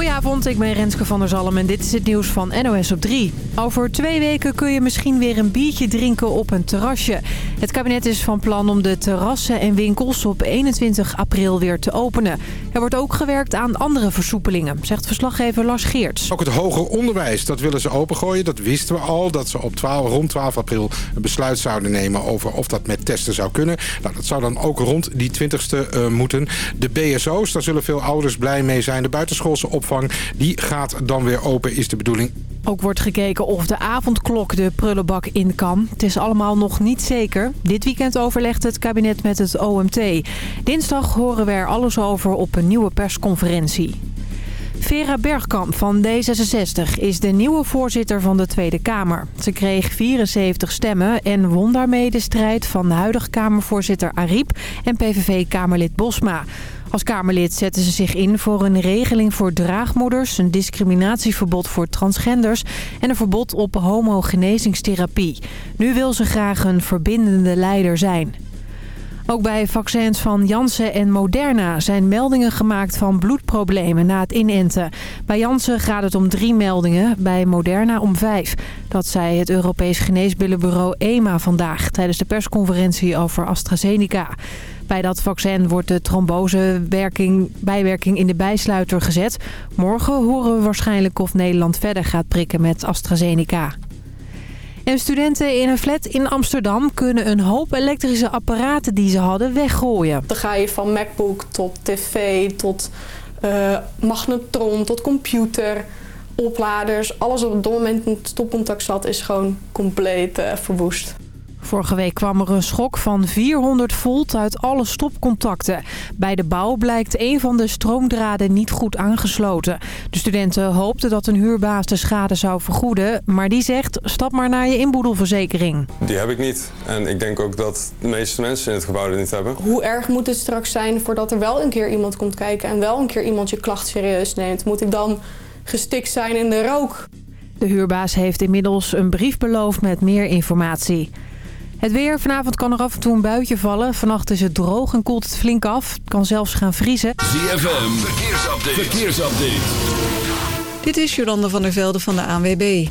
Goedenavond, ik ben Renske van der Zalm en dit is het nieuws van NOS op 3. Over twee weken kun je misschien weer een biertje drinken op een terrasje. Het kabinet is van plan om de terrassen en winkels op 21 april weer te openen. Er wordt ook gewerkt aan andere versoepelingen, zegt verslaggever Lars Geerts. Ook het hoger onderwijs, dat willen ze opengooien. Dat wisten we al, dat ze op 12, rond 12 april een besluit zouden nemen over of dat met testen zou kunnen. Nou, dat zou dan ook rond die 20ste uh, moeten. De BSO's, daar zullen veel ouders blij mee zijn. De buitenschoolse die gaat dan weer open, is de bedoeling. Ook wordt gekeken of de avondklok de prullenbak in kan. Het is allemaal nog niet zeker. Dit weekend overlegt het kabinet met het OMT. Dinsdag horen we er alles over op een nieuwe persconferentie. Vera Bergkamp van D66 is de nieuwe voorzitter van de Tweede Kamer. Ze kreeg 74 stemmen en won daarmee de strijd van huidige Kamervoorzitter Ariep en PVV-Kamerlid Bosma. Als Kamerlid zetten ze zich in voor een regeling voor draagmoeders... een discriminatieverbod voor transgenders... en een verbod op homogenezingstherapie. Nu wil ze graag een verbindende leider zijn. Ook bij vaccins van Janssen en Moderna zijn meldingen gemaakt van bloedproblemen na het inenten. Bij Janssen gaat het om drie meldingen, bij Moderna om vijf. Dat zei het Europees Geneesmiddelenbureau EMA vandaag tijdens de persconferentie over AstraZeneca. Bij dat vaccin wordt de trombosebijwerking in de bijsluiter gezet. Morgen horen we waarschijnlijk of Nederland verder gaat prikken met AstraZeneca. En studenten in een flat in Amsterdam kunnen een hoop elektrische apparaten die ze hadden weggooien. Dan ga je van MacBook tot tv, tot uh, magnetron, tot computer, opladers. Alles op het moment in het stopcontact zat is gewoon compleet uh, verwoest. Vorige week kwam er een schok van 400 volt uit alle stopcontacten. Bij de bouw blijkt een van de stroomdraden niet goed aangesloten. De studenten hoopten dat een huurbaas de schade zou vergoeden. Maar die zegt, stap maar naar je inboedelverzekering. Die heb ik niet. En ik denk ook dat de meeste mensen in het gebouw er niet hebben. Hoe erg moet het straks zijn voordat er wel een keer iemand komt kijken... en wel een keer iemand je klacht serieus neemt? Moet ik dan gestikt zijn in de rook? De huurbaas heeft inmiddels een brief beloofd met meer informatie. Het weer. Vanavond kan er af en toe een buitje vallen. Vannacht is het droog en koelt het flink af. Het kan zelfs gaan vriezen. ZFM. Verkeersupdate. Verkeersupdate. Dit is Jolanda van der Velde van de ANWB.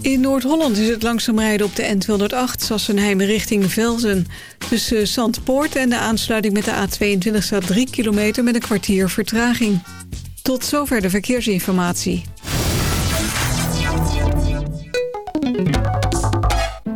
In Noord-Holland is het langzaam rijden op de N208 Sassenheim richting Velzen. Tussen Zandpoort en de aansluiting met de A22 staat 3 kilometer met een kwartier vertraging. Tot zover de verkeersinformatie.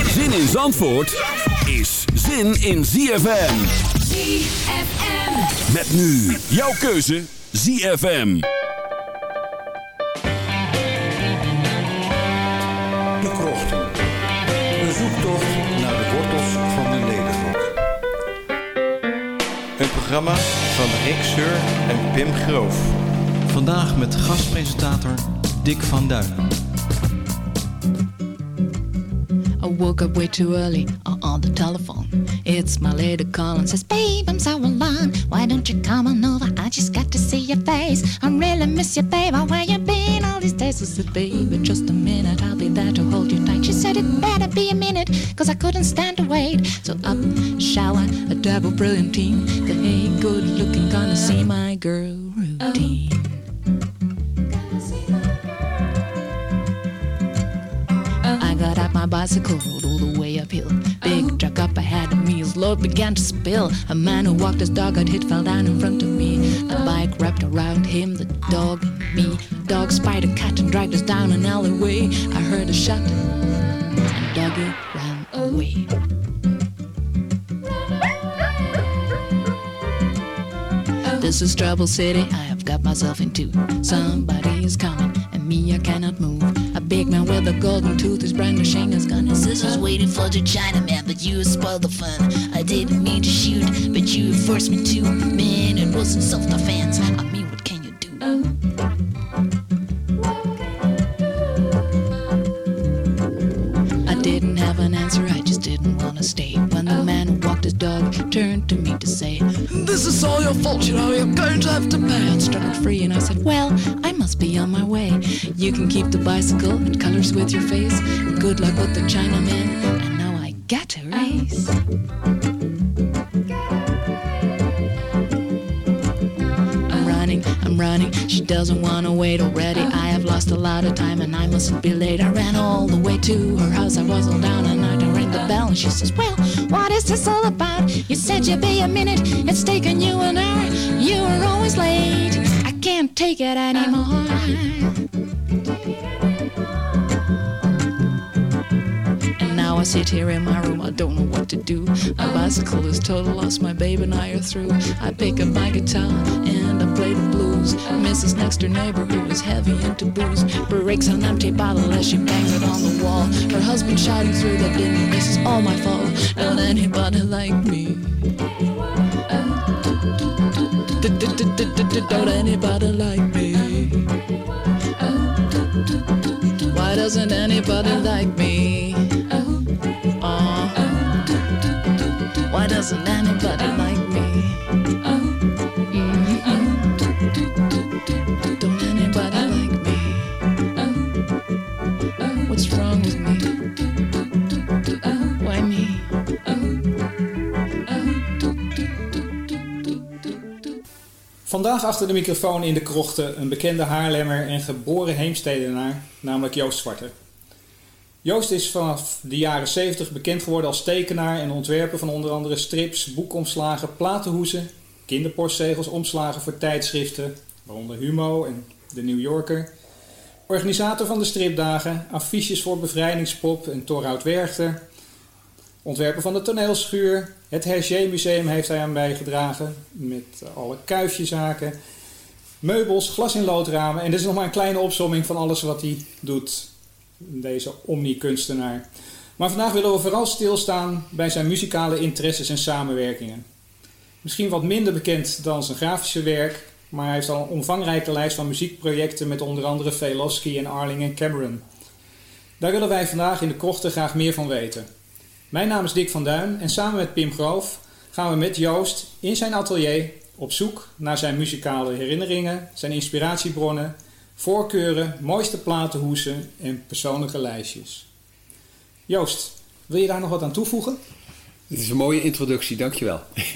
Zin in Zandvoort is zin in ZFM. ZFM. Met nu jouw keuze ZFM. De Krochten. Een zoektocht naar de wortels van de nederrok. Een programma van Rick Seur en Pim Groof. Vandaag met gastpresentator Dick van Duin. Woke up way too early uh, on the telephone. It's my lady calling, says, Babe, I'm so alone. Why don't you come on over? I just got to see your face. I really miss you, babe. Where you been all these days? I said, Baby, just a minute. I'll be there to hold you tight. She said, It better be a minute, cause I couldn't stand to wait. So up, shower, a double brilliant team. The hey, good looking, gonna see my girl routine. I bicycle, rode all the way uphill. Big oh. truck up ahead of me, his load began to spill. A man who walked his dog got hit, fell down in front of me. A oh. bike wrapped around him, the dog and me. Dog spied a cat and dragged us down an alleyway. I heard a shot, and doggy ran away. Oh. This is trouble city, I have got myself into. Somebody is coming, and me I cannot move. Big man with a golden tooth is brandishing his gun. His sister's waiting for the Chinaman, but you spoiled the fun. I didn't mean to shoot, but you forced me to. Man, it wasn't self-defense. I mean, dog turned to me to say, This is all your fault, you know, you're going to have to pay. I'd struggled free and I said, Well, I must be on my way. You can keep the bicycle and colors with your face. Good luck with the Chinaman. And now I get to race. I'm running, I'm running. She doesn't wanna wait already. I have lost a lot of time and I mustn't be late. I ran all the way to her house. I was all down and I rang she says, Well, what is this all about? You said you'd be a minute. It's taken you an hour. You were always late. I can't take it anymore. And now I sit here in my room, I don't know what to do. My bicycle is total lost, my babe and I are through. I pick up my guitar and Blues. Mrs. Next door neighbor, who was heavy into booze, breaks an empty bottle as she bangs it on the wall. Her husband shouting through the din, this is all my fault. Don't anybody like me? Don't anybody like me? Why doesn't anybody like me? Uh, why doesn't anybody Vandaag achter de microfoon in de krochten een bekende Haarlemmer en geboren Heemstedenaar, namelijk Joost Zwarte. Joost is vanaf de jaren 70 bekend geworden als tekenaar en ontwerper van onder andere strips, boekomslagen, platenhoezen, kinderpostzegels, omslagen voor tijdschriften, waaronder Humo en de New Yorker. Organisator van de stripdagen, affiches voor Bevrijdingspop en Torhout Werchter. Ontwerper van de toneelschuur. Het Hergé Museum heeft hij aan bijgedragen met alle kuifjezaken. Meubels, glas in loodramen. En dit is nog maar een kleine opsomming van alles wat hij doet. Deze omni-kunstenaar. Maar vandaag willen we vooral stilstaan bij zijn muzikale interesses en samenwerkingen. Misschien wat minder bekend dan zijn grafische werk, maar hij heeft al een omvangrijke lijst van muziekprojecten met onder andere Velosky en Arling en Cameron. Daar willen wij vandaag in de krochten graag meer van weten. Mijn naam is Dick van Duin en samen met Pim Groof gaan we met Joost in zijn atelier op zoek naar zijn muzikale herinneringen, zijn inspiratiebronnen, voorkeuren, mooiste platenhoesen en persoonlijke lijstjes. Joost, wil je daar nog wat aan toevoegen? Het is een mooie introductie, dankjewel.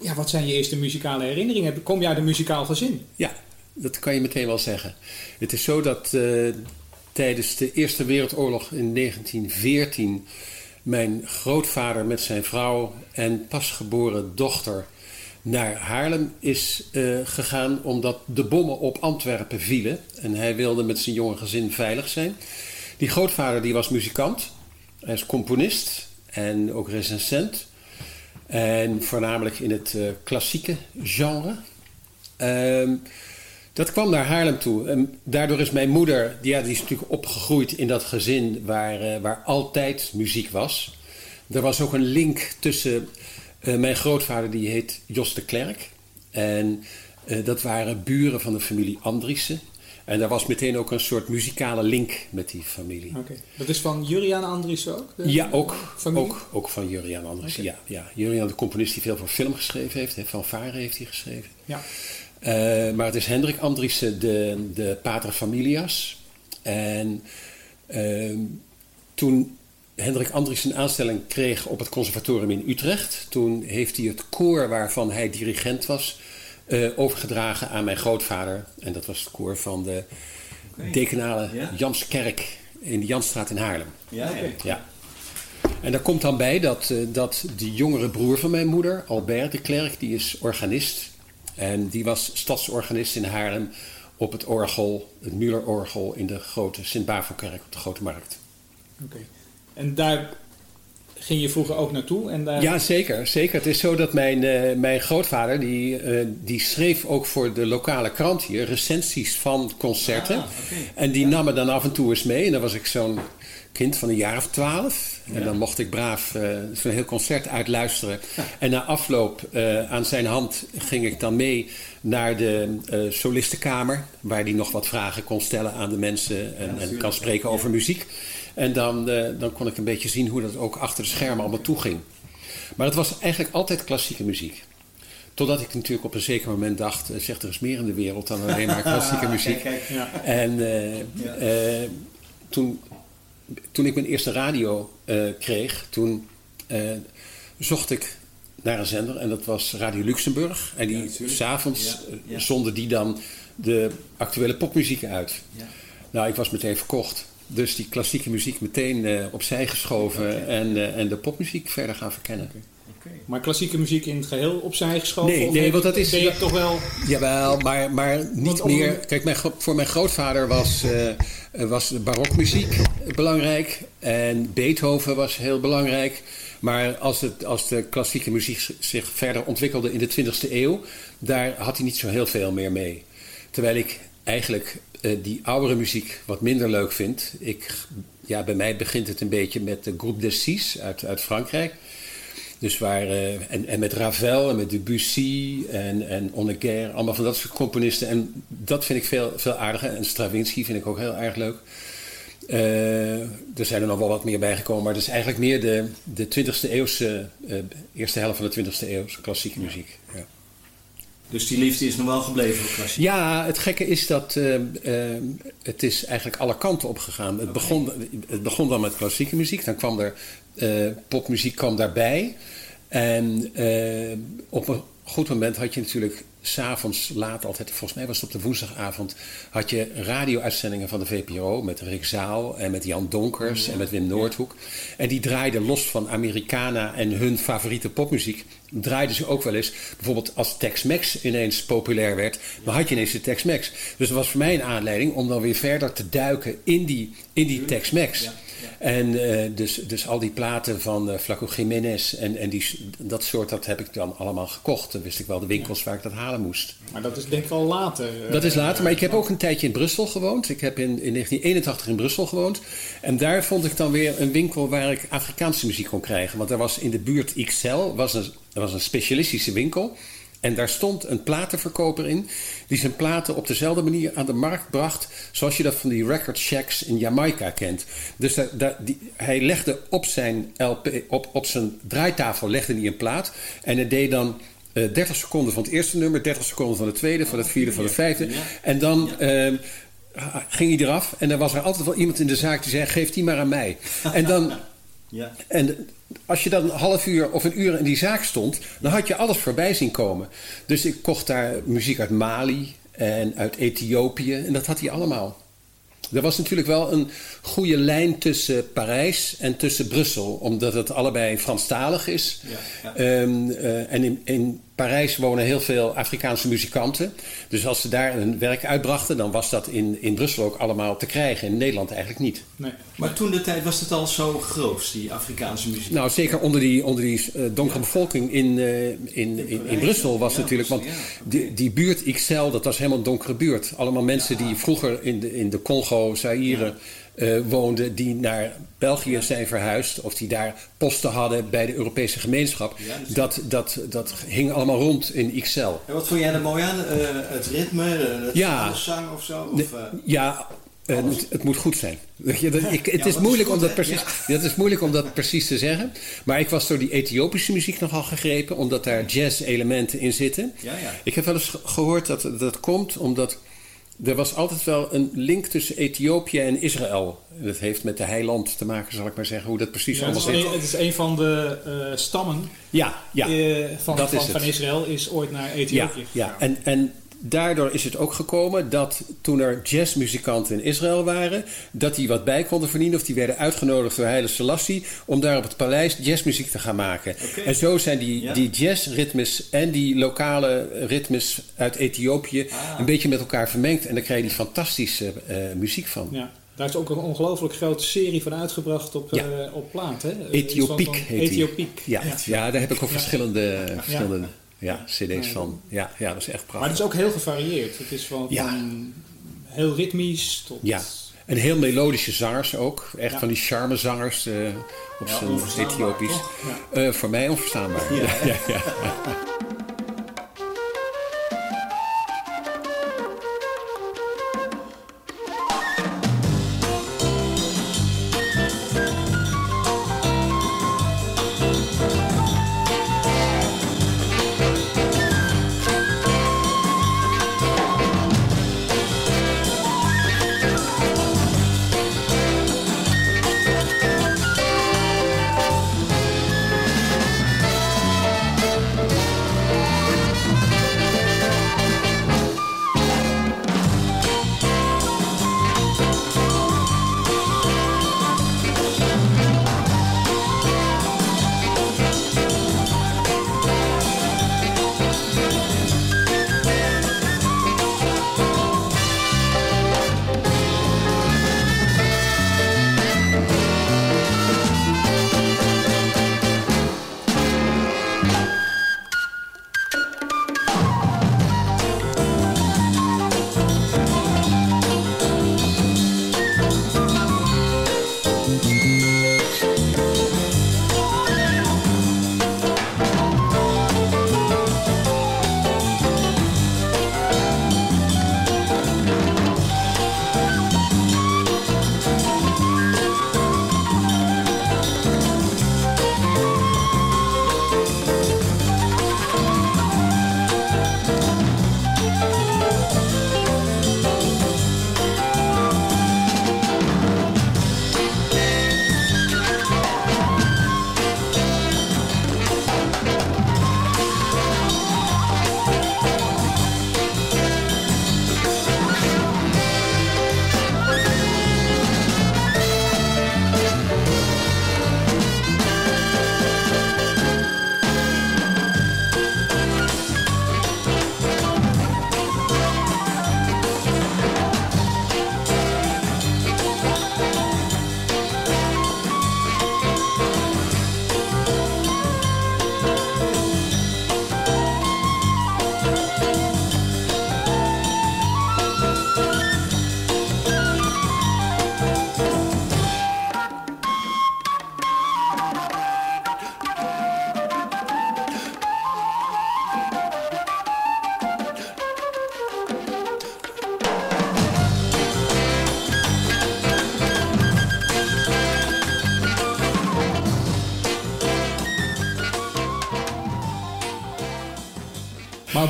Ja, wat zijn je eerste muzikale herinneringen? Kom je uit een muzikaal gezin? Ja, dat kan je meteen wel zeggen. Het is zo dat eh, tijdens de Eerste Wereldoorlog in 1914 mijn grootvader met zijn vrouw en pasgeboren dochter naar Haarlem is eh, gegaan omdat de bommen op Antwerpen vielen. En hij wilde met zijn jonge gezin veilig zijn. Die grootvader die was muzikant. Hij is componist en ook recensent. En voornamelijk in het uh, klassieke genre. Ehm, dat kwam naar Haarlem toe. En daardoor is mijn moeder, die, ja, die is natuurlijk opgegroeid in dat gezin waar, uh, waar altijd muziek was. Er was ook een link tussen uh, mijn grootvader, die heet Jos de Klerk. En dat waren buren van de familie Andriessen. En daar was meteen ook een soort muzikale link met die familie. Oké. Okay. Dat is van Juriaan Andriessen ook? Ja, ook, ook, ook van Juriaan Andriessen. Okay. Ja, ja. Juriaan, de componist die veel voor film geschreven heeft. Hè, van Varen heeft hij geschreven. Ja. Uh, maar het is Hendrik Andriessen, de, de pater familias. En uh, toen Hendrik Andriessen een aanstelling kreeg op het conservatorium in Utrecht... toen heeft hij het koor waarvan hij dirigent was... Uh, overgedragen aan mijn grootvader. En dat was het koor van de okay. dekenale ja? Janskerk in de Jansstraat in Haarlem. Ja, okay. ja. En daar komt dan bij dat, uh, dat de jongere broer van mijn moeder, Albert de Klerk, die is organist. En die was stadsorganist in Haarlem op het orgel, het Müller-orgel in de grote Sint-Bavelkerk op de Grote Markt. Oké. Okay. En daar ging je vroeger ook naartoe? En daar... Ja, zeker, zeker. Het is zo dat mijn, uh, mijn grootvader, die, uh, die schreef ook voor de lokale krant hier recensies van concerten. Ah, okay. En die ja. nam me dan af en toe eens mee. En dan was ik zo'n kind van een jaar of twaalf. En Ja. dan mocht ik braaf uh, zo'n heel concert uitluisteren. En na afloop aan zijn hand ging ik dan mee naar de solistenkamer. Waar hij nog wat vragen kon stellen aan de mensen en, en kan spreken over muziek. En dan, eh, dan kon ik een beetje zien hoe dat ook achter de schermen allemaal toeging. Maar het was eigenlijk altijd klassieke muziek. Totdat ik natuurlijk op een zeker moment dacht, eh, zeg er is meer in de wereld dan alleen maar klassieke muziek. Kijk, kijk, ja. En eh, eh, toen, toen ik mijn eerste radio eh, kreeg, toen eh, zocht ik naar een zender en dat was Radio Luxemburg. En die s'avonds Ja, eh, ja. zonden die dan de actuele popmuziek uit. Nou, ik was meteen verkocht. Dus die klassieke muziek meteen opzij geschoven en, en de popmuziek verder gaan verkennen. Maar klassieke muziek in het geheel opzij geschoven? Nee, nee, want dat is- Ben je toch wel... Jawel, maar, maar niet om- meer. Kijk, mijn, voor mijn grootvader was, eh, was de barokmuziek belangrijk. En Beethoven was heel belangrijk. Maar als, het, als de klassieke muziek zich verder ontwikkelde in de 20e eeuw, daar had hij niet zo heel veel meer mee. Terwijl ik eigenlijk eh, die oudere muziek wat minder leuk vind. Ik, ja, bij mij begint het een beetje met de Groupe de Six uit, uit Frankrijk. Dus waar, eh, en, en met Ravel en met Debussy en, en Honegger, allemaal van dat soort componisten. En dat vind ik veel, veel aardiger. En Stravinsky vind ik ook heel erg leuk. Eh, er zijn er nog wel wat meer bijgekomen, maar het is eigenlijk meer de, de 20e eeuwse, eh, eerste helft van de 20e eeuwse klassieke muziek. Ja. Dus die liefde is nog wel gebleven voor klassiek. Ja, het gekke is dat het is eigenlijk alle kanten opgegaan. Het, begon, het begon dan met klassieke muziek, dan kwam er popmuziek kwam daarbij. En eh, op een goed moment had je natuurlijk s'avonds laat altijd, volgens mij was het op de woensdagavond, had je radio-uitzendingen van de VPRO met Rick Zaal en met Jan Donkers en met Wim Noordhoek. En die draaiden los van Americana en hun favoriete popmuziek, draaiden ze ook wel eens, bijvoorbeeld als Tex-Mex ineens populair werd, dan had je ineens de Tex-Mex. Dus dat was voor mij een aanleiding om dan weer verder te duiken in die, in die Tex-Mex. En eh, dus, dus al die platen van eh, Flaco Jiménez en, en die, dat soort, dat heb ik dan allemaal gekocht. Dan wist ik wel de winkels waar ik dat halen moest. Maar dat is denk ik wel later. eh, Dat is later, maar ik heb ook een tijdje in Brussel gewoond. Ik heb in, in 1981 in Brussel gewoond. En daar vond ik dan weer een winkel waar ik Afrikaanse muziek kon krijgen. Want er was in de buurt XL, was een, er was een specialistische winkel. En daar stond een platenverkoper in, die zijn platen op dezelfde manier aan de markt bracht, zoals je dat van die record shacks in Jamaica kent. Dus daar, daar, die, hij legde op zijn, LP, op, op zijn draaitafel legde hij een plaat en hij deed dan eh 30 seconden van het eerste nummer, 30 seconden van het tweede, van het vierde, van het vijfde. En dan ehm, ging hij eraf en dan was er altijd wel iemand in de zaak die zei, geef die maar aan mij. En dan... Ja. En als je dan een half uur of een uur in die zaak stond, dan had je alles voorbij zien komen. Dus ik kocht daar muziek uit Mali en uit Ethiopië en dat had hij allemaal. Er was natuurlijk wel een goede lijn tussen Parijs en tussen Brussel, omdat het allebei Franstalig is. Ja, ja. Ehm, eh, en in, in Parijs wonen heel veel Afrikaanse muzikanten. Dus als ze daar een werk uitbrachten, dan was dat in, in Brussel ook allemaal te krijgen. In Nederland eigenlijk niet. Nee. Maar toen de tijd was het al zo groot, die Afrikaanse muziek. Nou, zeker onder die, onder die eh, donkere bevolking in, eh, in, in, in Brussel was Ja, natuurlijk. Want ja, die, die buurt XL, dat was helemaal een donkere buurt. Allemaal mensen die vroeger in de, in de Congo, Zaire eh, woonden, die naar België zijn verhuisd. Of die daar posten hadden bij de Europese gemeenschap. Ja, dat, dat, dat hing allemaal rond in XL. En wat vond jij er mooi aan? Eh, het ritme, eh, het Ja. de zang of zo? Of, ja, het, het moet goed zijn. Weet je, dat- ik, het, Ja, is moeilijk is om dat precies, dat is moeilijk om dat precies te zeggen. Maar ik was door die Ethiopische muziek nogal gegrepen, omdat daar jazz-elementen in zitten. Ja, ja. Ik heb wel eens ge- gehoord dat dat komt omdat er was altijd wel een link tussen Ethiopië en Israël. En dat heeft met de heiland te maken, zal ik maar zeggen, hoe dat precies Ja, allemaal zit. het is een van de eh, stammen Ja, ja. eh, van, van, van. Israël is ooit naar Ja, Ethiopië. ja. En, en daardoor is het ook gekomen dat toen er jazzmuzikanten in Israël waren, dat die wat bij konden verdienen. Of die werden uitgenodigd door Haile Selassie om daar op het paleis jazzmuziek te gaan maken. En zo zijn die, Ja. die jazzritmes en die lokale ritmes uit Ethiopië Ah. een beetje met elkaar vermengd. En daar krijg je die fantastische eh, muziek van. Ja. Daar is ook een ongelooflijk grote serie van uitgebracht op, Ja. eh, op plaat. Hè? Eh, Ethiopiek heet. Ethiopiek. Ja, ja. daar heb ik ook verschillende, verschillende ja. Cd's van. Ja, ja, dat is echt prachtig. Maar het is ook heel gevarieerd. Het is van, Ja. van heel ritmisch tot... Ja, en heel melodische zangers ook. Echt Ja. van die charmezangers eh op zijn Ethiopisch. Eh, voor mij onverstaanbaar. Ja.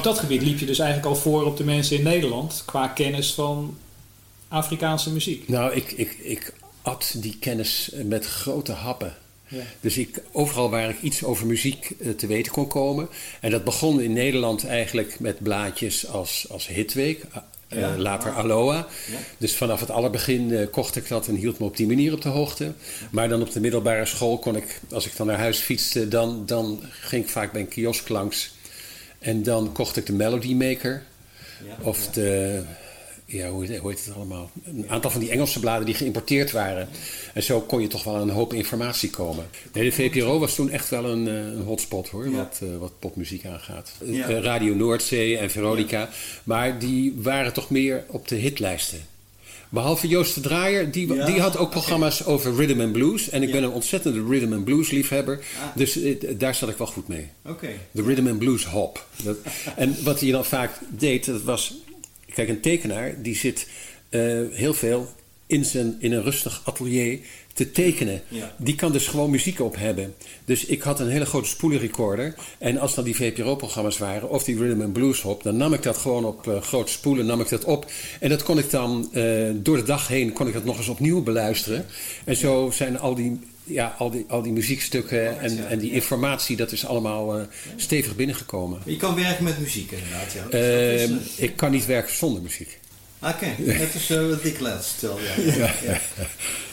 dat gebied liep je dus eigenlijk al voor op de mensen in Nederland qua kennis van Afrikaanse muziek. Nou, ik, ik, ik at die kennis met grote happen. Ja. Dus ik, overal waar ik iets over muziek eh, te weten kon komen. En dat begon in Nederland eigenlijk met blaadjes als, als Hitweek. eh, Ja. later Ah. Aloha. Ja. Dus vanaf het allerbegin eh, kocht ik dat en hield me op die manier op de hoogte. Maar dan op de middelbare school kon ik, als ik dan naar huis fietste, dan, dan ging ik vaak bij een kiosk langs. En dan kocht ik de Melody Maker. Of de, ja, hoe heet, hoe heet het allemaal? Een aantal van die Engelse bladen die geïmporteerd waren. En zo kon je toch wel een hoop informatie komen. Nee, de VPRO was toen echt wel een, eh, een hotspot hoor, Ja. wat, eh, wat popmuziek aangaat. Ja. Eh, Radio Noordzee en Veronica. Maar die waren toch meer op de hitlijsten. Behalve Joost de Draaier, die, Ja, die had ook programma's over rhythm and blues. En ik ben een ontzettende rhythm and blues liefhebber. Ah. Dus eh, daar zat ik wel goed mee. Oké. De rhythm and blues hop. Dat, en wat hij dan vaak deed, dat was... Kijk, een tekenaar die zit eh, heel veel in, zijn, in een rustig atelier te tekenen. Ja. Die kan dus gewoon muziek op hebben. Dus ik had een hele grote spoelenrecorder. En als dan die VPRO-programma's waren, of die rhythm and blues hop... dan nam ik dat gewoon op eh, grote spoelen, nam ik dat op. En dat kon ik dan eh, door de dag heen, kon ik dat nog eens opnieuw beluisteren. En zo zijn al die... Ja, al die, al die muziekstukken en, en die informatie, dat is allemaal eh, stevig binnengekomen. Je kan werken met muziek inderdaad, ja. Ehm, eh, ik kan niet werken zonder muziek. Oké, net als uh, wat Dick laatst vertelde. Ja, ja,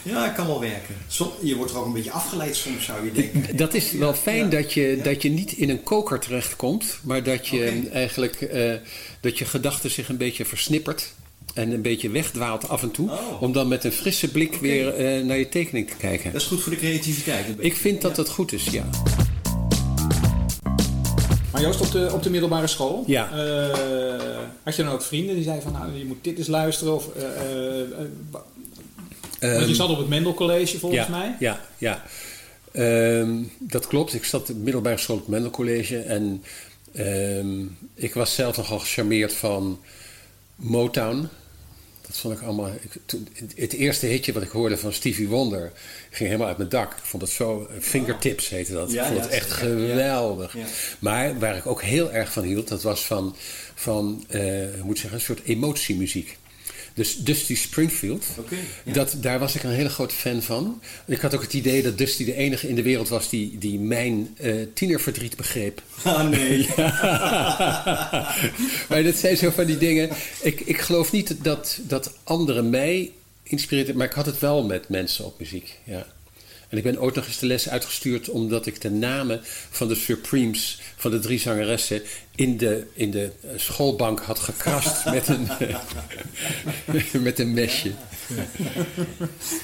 ja. kan wel werken. Som, je wordt er ook een beetje afgeleid soms, zou je denken. Dat is wel fijn dat, je, dat je niet in een koker terechtkomt, maar dat je eigenlijk eh, dat je gedachten zich een beetje versnippert en een beetje wegdwaalt af en toe, Oh. om dan met een frisse blik weer eh, naar je tekening te kijken. Dat is goed voor de creativiteit. Ik vind dat dat goed is, ja. Maar Joost, op de, op de middelbare school, Ja. eh, had je dan ook vrienden die zeiden van nou, je moet dit eens luisteren? Of, want je Ehm, zat op het Mendel College volgens ja, mij. Ja, ja. Ehm, dat klopt. Ik zat op de middelbare school op het Mendel College. En ehm, ik was zelf nogal gecharmeerd van Motown. Dat vond ik allemaal... Ik, toen- het eerste hitje wat ik hoorde van Stevie Wonder ging helemaal uit mijn dak. Ik vond het zo... Fingertips heette dat. Ja, ik vond ja, het echt geweldig. Ja. Maar waar ik ook heel erg van hield, dat was van, van eh, moet zeggen, een soort emotiemuziek. Dus Dusty Springfield, ja. dat, daar was ik een hele grote fan van. Ik had ook het idee dat Dusty de enige in de wereld was die, die mijn eh, tienerverdriet begreep. Ah, nee. maar dat zijn zo van die dingen. Ik, ik geloof niet dat, dat anderen mij inspireerden, maar ik had het wel met mensen op muziek. Ja. En ik ben ooit nog eens de les uitgestuurd omdat ik de namen van de Supremes, van de drie zangeressen, in de, in de schoolbank had gekrast met een, met een mesje.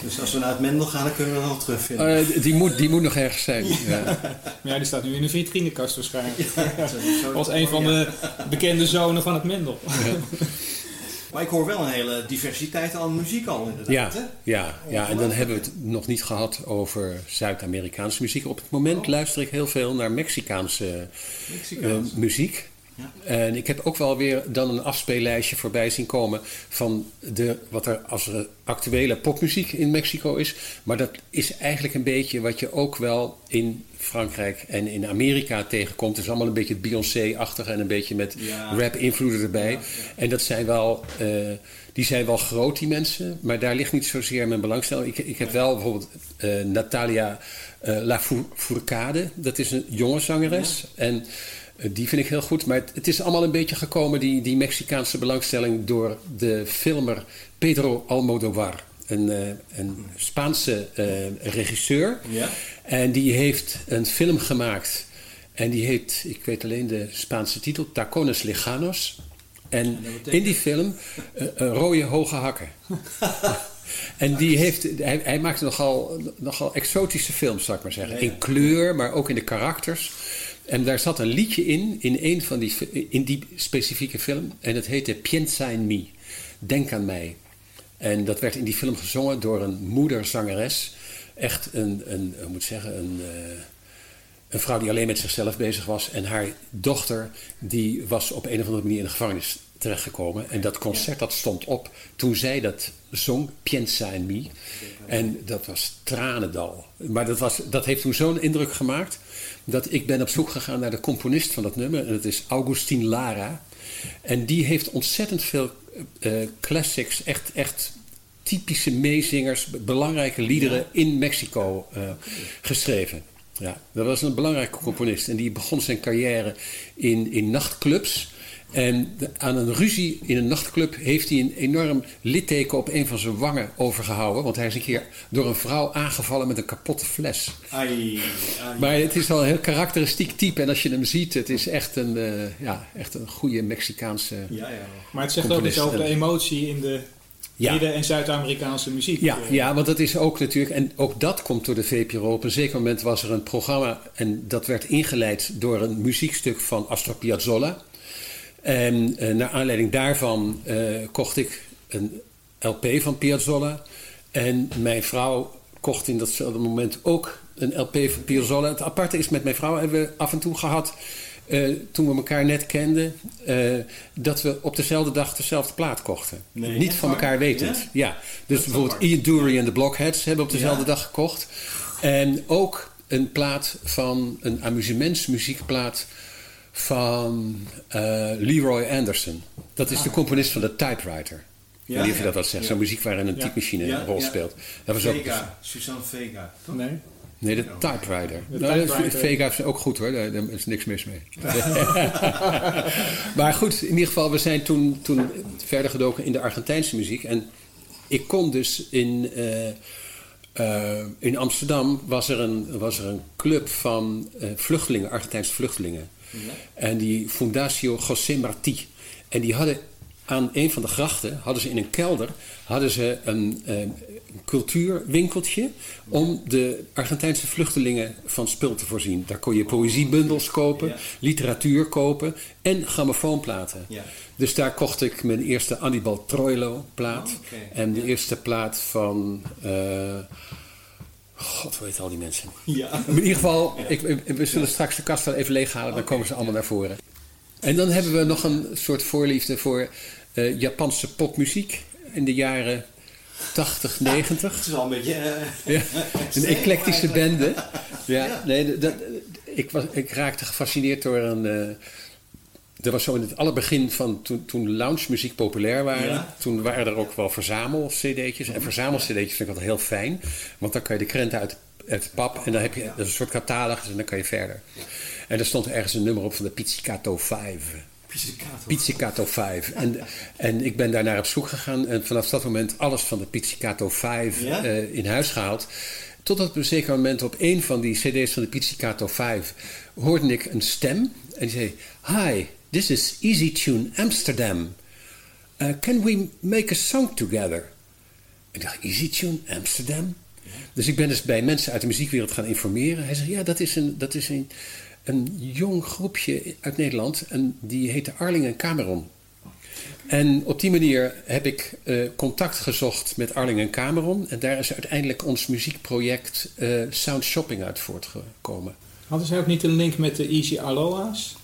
Dus als we naar het Mendel gaan, dan kunnen we dat nog terugvinden. Eh, die, moet, die moet nog ergens zijn. Ja. Maar ja, die staat nu in de vitrinekast waarschijnlijk. Ja, Als een van de bekende zonen van het Mendel. Maar ik hoor wel een hele diversiteit aan muziek al inderdaad. Ja, hè? ja, ja, en dan hebben we het nog niet gehad over Zuid-Amerikaanse muziek. Op het moment luister ik heel veel naar Mexicaanse, Mexicaans. eh, muziek. Ja. En ik heb ook wel weer dan een afspeellijstje voorbij zien komen van de, wat er als er actuele popmuziek in Mexico is. Maar dat is eigenlijk een beetje wat je ook wel in Frankrijk en in Amerika tegenkomt. Het is allemaal een beetje het Beyoncé-achtige en een beetje met Ja. rap-invloeden erbij. En dat zijn wel, eh, die zijn wel groot, die mensen. Maar daar ligt niet zozeer mijn belangstelling. Ik, ik heb wel bijvoorbeeld eh, Natalia eh Lafourcade. Dat is een jonge zangeres. En die vind ik heel goed. Maar het, het is allemaal een beetje gekomen, die, die Mexicaanse belangstelling... door de filmer Pedro Almodovar. Een, eh, een Spaanse eh, regisseur. Ja. En die heeft een film gemaakt. En die heet, ik weet alleen de Spaanse titel, Tacones Lejanos. En in die film eh, rode hoge hakken. en die heeft, hij, hij maakte nogal, nogal exotische films, zou ik maar zeggen. In kleur, maar ook in de karakters. En daar zat een liedje in, in, een van die, in die specifieke film. En dat heette Piensa en me. Denk aan mij. En dat werd in die film gezongen door een moederzangeres. Echt een, een moet zeggen, een, eh, een vrouw die alleen met zichzelf bezig was. En haar dochter, die was op een of andere manier in de gevangenis terechtgekomen. En dat concert dat stond op toen zij dat zong, Piensa in Me. En dat was tranendal. Maar dat, was, dat heeft toen zo'n indruk gemaakt... dat ik ben op zoek gegaan naar de componist van dat nummer. En dat is Augustin Lara. En die heeft ontzettend veel eh, classics, echt, echt typische meezingers, belangrijke liederen in Mexico eh, geschreven. Ja, dat was een belangrijke componist. En die begon zijn carrière in, in nachtclubs. En de- aan een ruzie in een nachtclub heeft hij een enorm litteken op een van zijn wangen overgehouden. Want hij is een keer door een vrouw aangevallen met een kapotte fles. Ai, ai. Maar het is wel een heel karakteristiek type. En als je hem ziet, het is echt een, eh, ja, echt een goede Mexicaanse Ja, ja. Maar het zegt ook iets over de emotie in de Ja. Midden- en Zuid-Amerikaanse muziek. Ja, Eh, ja, want dat is ook natuurlijk, en ook dat komt door de VPRO. Op een zeker moment was er een programma en dat werd ingeleid door een muziekstuk van Astor Piazzolla. En eh, naar aanleiding daarvan eh, kocht ik een LP van Piazzolla. En mijn vrouw kocht in datzelfde moment ook een LP van Piazzolla. Het aparte is met mijn vrouw hebben we af en toe gehad, eh, toen we elkaar net kenden, eh, dat we op dezelfde dag dezelfde plaat kochten. Nee, Niet van waar? elkaar wetend. Ja? Ja, dus bijvoorbeeld Ian Dury en de Blockheads hebben op dezelfde Ja. dag gekocht. En ook een plaat van een amusementsmuziekplaat van eh, Leroy Anderson. Dat is de componist van de Typewriter. Ik weet niet of je dat zegt. Ja. Zo'n muziek waarin een Ja. typemachine Ja, een rol ja. speelt. Dat was ook, Vega, Suzanne Vega. toch? Nee. nee, de Typewriter. De Nou, Typewriter. Vega is ook goed hoor, daar, is niks mis mee. maar goed, in ieder geval, we zijn toen, toen verder gedoken in de Argentijnse muziek. En ik kon dus in, eh, eh, in Amsterdam was er een, was er een club van eh, vluchtelingen, Argentijnse vluchtelingen. En die Fundacio José Martí. En die hadden aan een van de grachten, hadden ze in een kelder, hadden ze een, eh, een cultuurwinkeltje om de Argentijnse vluchtelingen van spul te voorzien. Daar kon je poëziebundels kopen, literatuur kopen en grammofoonplaten. Ja. Dus daar kocht ik mijn eerste Annibal Troilo plaat. Oh. En de eerste plaat van... eh, God, heet al die mensen? Ja. In ieder geval, ik, we zullen straks de kast wel even leeghalen. Dan komen ze allemaal naar voren. En dan hebben we nog een soort voorliefde voor eh, Japanse popmuziek. In de jaren 80, 90. Het is al een beetje... eh, Ja, een eclectische bende. Ja, Ja. nee, dat, ik, was, ik raakte gefascineerd door een. Er was zo in het allerbegin van toen, toen lounge-muziek populair waren. Ja. Toen waren er ook wel verzamel-cd'tjes. En verzamel-cd'tjes vind ik altijd heel fijn. Want dan kan je de krenten uit, uit de pap. En dan heb je dat is een soort catalogus en dan kan je verder. En er stond ergens een nummer op van de Pizzicato 5. Pizzicato. Pizzicato 5. En, en ik ben daarnaar op zoek gegaan. En vanaf dat moment alles van de Pizzicato 5 Ja? eh, in huis gehaald. Totdat op een zeker moment op een van die cd's van de Pizzicato 5 hoorde ik een stem. En die zei: Hi, this is Easy Tune Amsterdam. Uh, can we make a song together? Ik dacht, Easy Tune Amsterdam? Dus ik ben dus bij mensen uit de muziekwereld gaan informeren. Hij zegt, ja, dat is een, dat is een, een jong groepje uit Nederland. En die heette Arling en Cameron. En op die manier heb ik eh, contact gezocht met Arling en Cameron. En daar is uiteindelijk ons muziekproject eh, Sound Shopping uit voortgekomen. Hadden zij ook niet een link met de Easy Aloha's?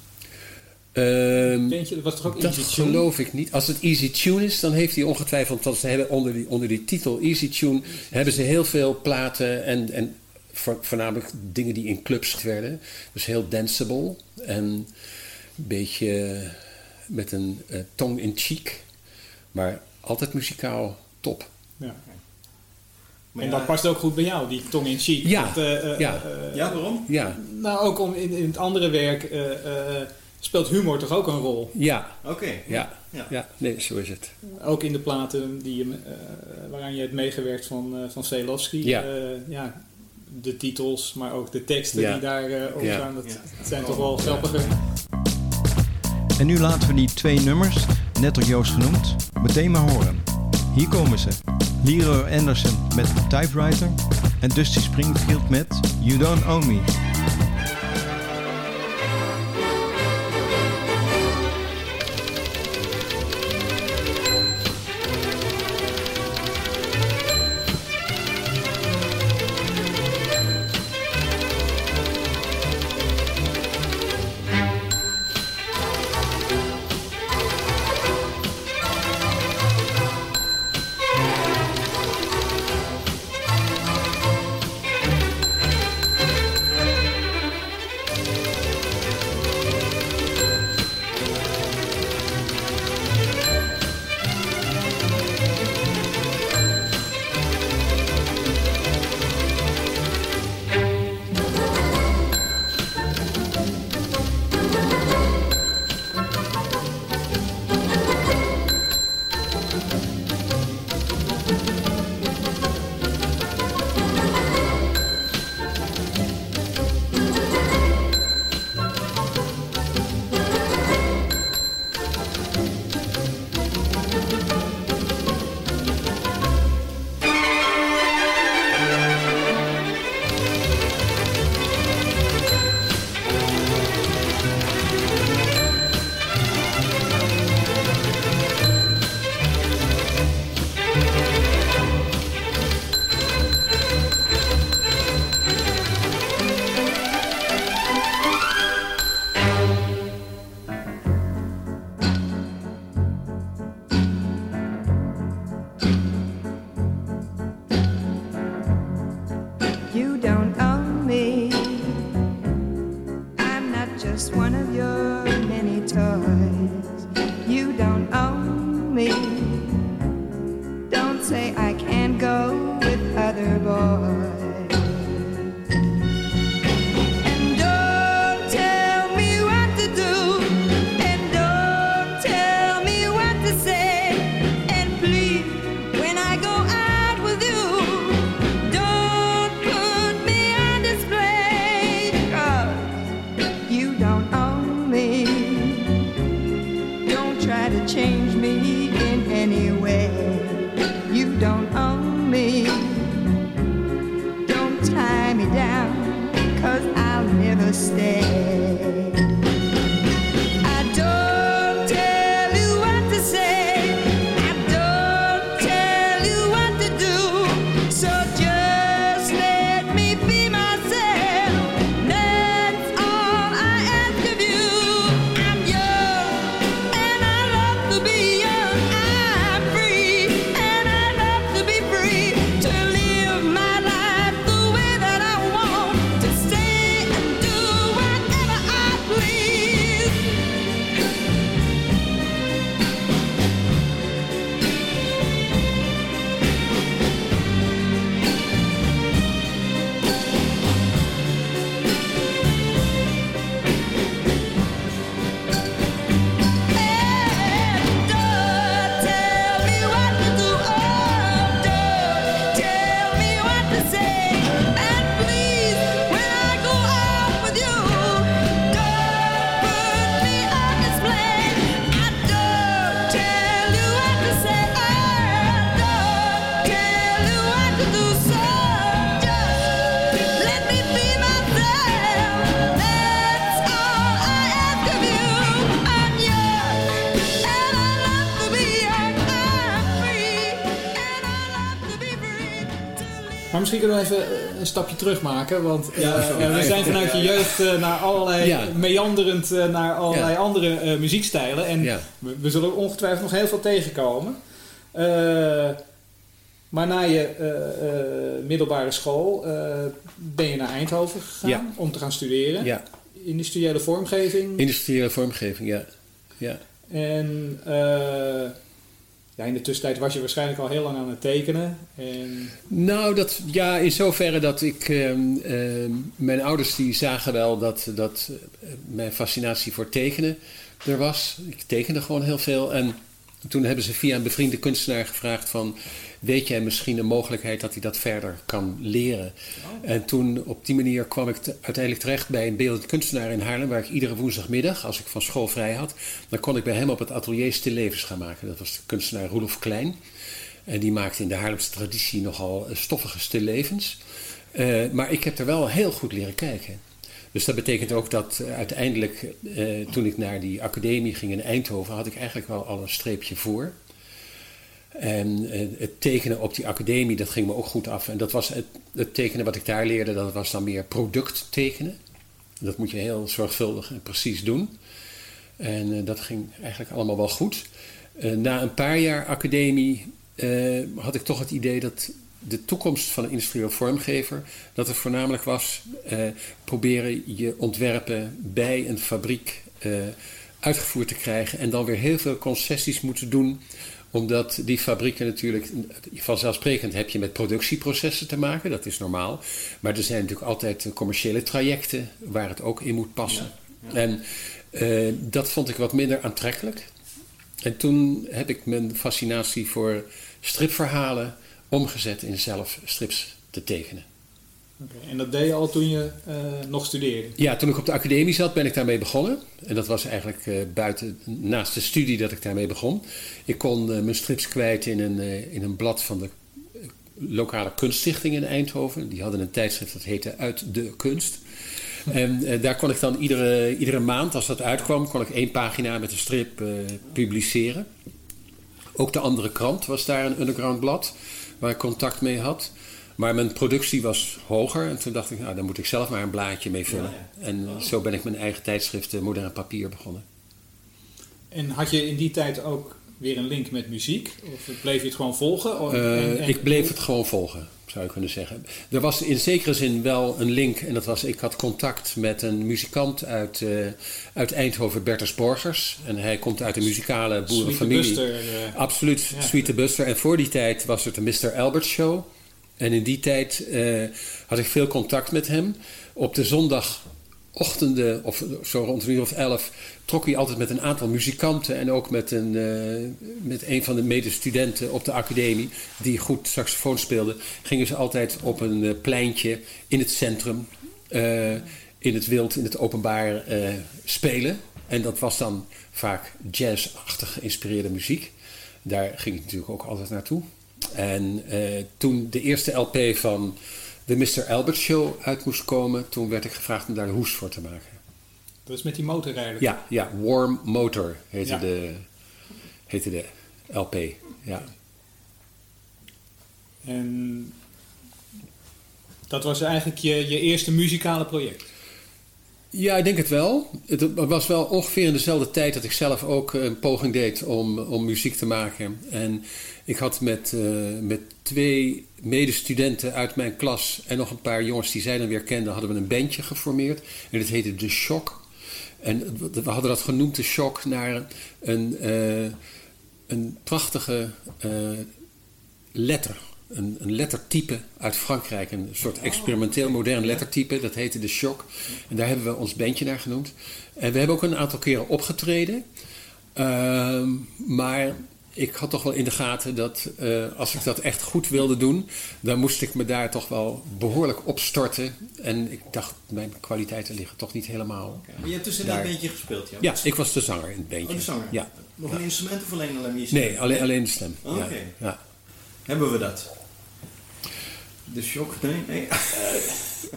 Ehm, dat was toch ook dat Easy Tune? geloof ik niet. Als het Easy Tune is, dan heeft hij ongetwijfeld... Want ze hebben onder die, onder die titel Easy Tune... hebben ze heel veel platen en, en voor- voornamelijk dingen die in clubs werden. Dus heel danceable. En een beetje met een eh, tong in cheek. Maar altijd muzikaal top. Ja. Maar en ja, dat past ook goed bij jou, die tong in cheek. Ja, Dat, eh, eh, ja. Ja, waarom? Ja, Nou, ook om in, in het andere werk eh, eh, speelt humor toch ook een rol. ja, Oké. ja, Ja. ja. Nee, zo is het. Ook in de platen die je, eh, waaraan je hebt meegewerkt van, uh, van Selowski. Ja. Eh, ja, de titels, maar ook de teksten Ja. die daar Ja. staan. Dat, Ja. dat zijn toch wel grappige. En nu laten we die twee nummers, net door Joost genoemd, meteen maar horen. Hier komen ze. Leroy Anderson met Typewriter en Dusty Springfield met You Don't Own Me. Even eh, een stapje terug maken. Want eh, Ja, sorry. we zijn vanuit je jeugd eh, naar allerlei, meanderend naar allerlei andere muziekstijlen. En we, we zullen ongetwijfeld nog heel veel tegenkomen. Maar na je middelbare school ben je naar Eindhoven gegaan Ja. om te gaan studeren. Ja. Industriële vormgeving. Industriële vormgeving, ja. ja. En ja, in de tussentijd was je waarschijnlijk al heel lang aan het tekenen. En Nou, dat, ja, in zoverre dat ik... ehm, ehm, mijn ouders die zagen wel dat, dat eh, mijn fascinatie voor tekenen er was. Ik tekende gewoon heel veel. En toen hebben ze via een bevriende kunstenaar gevraagd van... weet jij misschien een mogelijkheid dat hij dat verder kan leren? En toen op die manier kwam ik te- uiteindelijk terecht bij een beeldend kunstenaar in Haarlem... waar ik iedere woensdagmiddag, als ik van school vrij had... dan kon ik bij hem op het atelier stillevens gaan maken. Dat was de kunstenaar Roelof Klein. En die maakte in de Haarlemse traditie nogal eh, stoffige stillevens. Eh, maar ik heb er wel heel goed leren kijken. Dus dat betekent ook dat eh, uiteindelijk, toen ik naar die academie ging in Eindhoven, had ik eigenlijk wel al een streepje voor. En eh, het tekenen op die academie, dat ging me ook goed af. En dat was het, het tekenen wat ik daar leerde, dat was dan meer product tekenen. Dat moet je heel zorgvuldig en precies doen. En eh, dat ging eigenlijk allemaal wel goed. Eh, na een paar jaar academie had ik toch het idee dat de toekomst van een industrieel vormgever, dat het voornamelijk was proberen je ontwerpen bij een fabriek uitgevoerd te krijgen en dan weer heel veel concessies moeten doen omdat die fabrieken natuurlijk, vanzelfsprekend heb je met productieprocessen te maken, dat is normaal. Maar er zijn natuurlijk altijd commerciële trajecten waar het ook in moet passen. En eh, dat vond ik wat minder aantrekkelijk. En toen heb ik mijn fascinatie voor stripverhalen omgezet in zelf strips te tekenen. En dat deed je al toen je eh, nog studeerde? Ja, toen ik op de academie zat, ben ik daarmee begonnen. En dat was eigenlijk eh, buiten, naast de studie dat ik daarmee begon. Ik kon eh, mijn strips kwijt in een, in een blad van de lokale kunststichting in Eindhoven. Die hadden een tijdschrift dat heette Uit de Kunst. En eh, daar kon ik dan iedere, iedere maand, als dat uitkwam, kon ik één pagina met een strip publiceren. Ook de andere krant was daar een underground blad waar ik contact mee had. Maar mijn productie was hoger en toen dacht ik, nou, dan moet ik zelf maar een blaadje mee vullen. En zo ben ik mijn eigen tijdschrift eh, Modern Papier begonnen. En had je in die tijd ook weer een link met muziek? Of bleef je het gewoon volgen? Of- Eh, en- en- ik bleef het gewoon volgen, zou je kunnen zeggen. Er was in zekere zin wel een link. En dat was, ik had contact met een muzikant uit, eh, uit Eindhoven, Bertus Borgers. En hij komt uit een muzikale boerenfamilie. Buster. Absoluut, Ja. Buster. En voor die tijd was het de Mr. Albert Show. En in die tijd eh, had ik veel contact met hem. Op de zondagochtenden, of zo rond een uur of elf, trok hij altijd met een aantal muzikanten en ook met een, eh, met een van de medestudenten op de academie, die goed saxofoon speelde, gingen ze altijd op een eh, pleintje in het centrum, in het wild, in het openbaar spelen. En dat was dan vaak jazzachtig geïnspireerde muziek. Daar ging ik natuurlijk ook altijd naartoe. En eh, toen de eerste LP van de Mr. Albert Show uit moest komen, toen werd ik gevraagd om daar de hoes voor te maken. Dat is met die motorrijder. Ja, ja Warm Motor heette, Ja. de, heette de LP. Ja. En dat was eigenlijk je, je eerste muzikale project. Ja, ik denk het wel. Het was wel ongeveer in dezelfde tijd dat ik zelf ook een poging deed om, om muziek te maken. En ik had met, eh, met twee medestudenten uit mijn klas en nog een paar jongens die zij dan weer kenden, hadden we een bandje geformeerd. En dat heette De Shock. En we hadden dat genoemd, De Shock, naar een, eh, een prachtige eh, letter. Een, een lettertype uit Frankrijk. Een soort experimenteel modern lettertype. Dat heette De Shock. En daar hebben we ons bandje naar genoemd. En we hebben ook een aantal keren opgetreden. Ehm, maar ik had toch wel in de gaten dat eh, als ik dat echt goed wilde doen, dan moest ik me daar toch wel behoorlijk opstorten. En ik dacht, mijn kwaliteiten liggen toch niet helemaal. Maar je hebt dus in daar. dat bandje gespeeld, ja? Ja, ik was de zanger in het bandje. Oh, de zanger? Ja. Nog Ja. een instrument of alleen alleen muziek? Nee, alleen, alleen de stem. Oh, Ja. Oké. Ja. Hebben we dat? De shock? Nee, nee.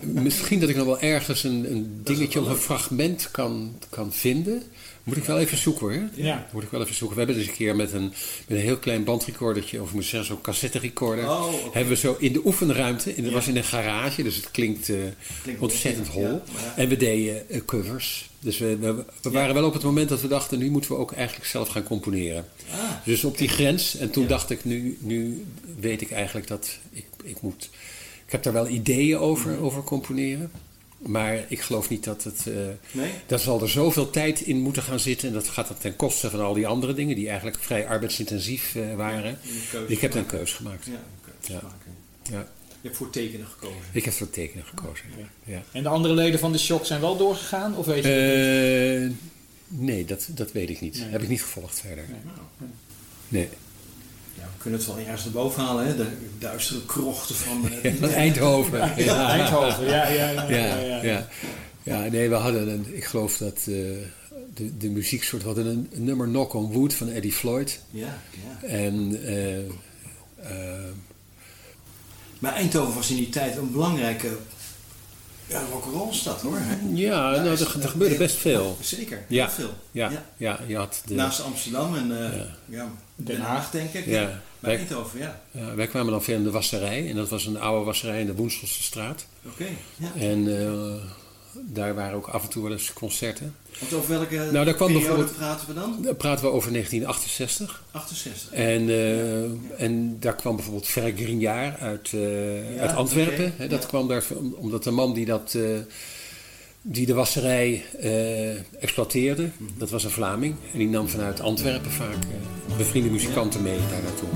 Misschien dat ik nog wel ergens een, een dingetje of een fragment kan, kan vinden. Moet ik wel even zoeken hoor. Ja. Moet ik wel even zoeken. We hebben dus een keer met een, met een heel klein bandrecordertje, of ik moet zeggen zo'n cassette recorder, Oh, hebben we zo in de oefenruimte, en dat Ja. was in een garage, dus het klinkt, eh, Klinkt ontzettend hol. ja. En we deden eh, covers. Dus we, we, we waren wel op het moment dat we dachten, nu moeten we ook eigenlijk zelf gaan componeren. Ah. Dus op die grens. En toen dacht ik, nu, nu weet ik eigenlijk dat ik, ik moet... Ik heb daar wel ideeën over, over componeren. Maar ik geloof niet dat het... eh Nee? Daar zal er zoveel tijd in moeten gaan zitten. En dat gaat dan ten koste van al die andere dingen... die eigenlijk vrij arbeidsintensief eh, waren. ik heb een keus gemaakt. Ja, een keuze Ja. maken. Ja. Je hebt voor tekenen gekozen. Ik heb voor tekenen gekozen. Ja. En de andere leden van de shock zijn wel doorgegaan? Of weet je dat? Eh, nee, dat, dat weet ik niet. Nee. Heb ik niet gevolgd verder. Nou, Nee. Ja, we kunnen het wel ergens naar boven halen, hè? De duistere krochten van... eh, Ja, Eindhoven. Ja, Eindhoven, ja, ja, ja, ja, ja, ja. ja. Ja, nee, we hadden een, ik geloof dat eh, de, de muzieksoort, we hadden een, een nummer Knock on Wood van Eddie Floyd. Ja, ja. En, eh, eh, Maar Eindhoven was in die tijd een belangrijke ja, rock'n'roll stad, hoor. Hè? ja, nou, er, er gebeurde best veel. Zeker, Ja, heel veel. Ja, Ja. ja. je had de, Naast Amsterdam en eh, Ja. ja. Den Haag, denk ik. Ja. Maar Wij- Eindhoven, ja. ja, wij kwamen dan veel in de wasserij. En dat was een oude wasserij in de Woenselse straat. Oké, ja. En eh, daar waren ook af en toe wel eens concerten. Want over welke Nou, daar kwam periode bijvoorbeeld- praten we dan? Daar praten we over 1968. 68. En, eh, en daar kwam bijvoorbeeld Ferre Grignard uit, eh, uit Antwerpen. dat ja. kwam daar, om- omdat de man die, dat, eh, die de wasserij exploiteerde, Mhm. dat was een Vlaming. En die nam vanuit Antwerpen vaak bevriende muzikanten mee daar naartoe.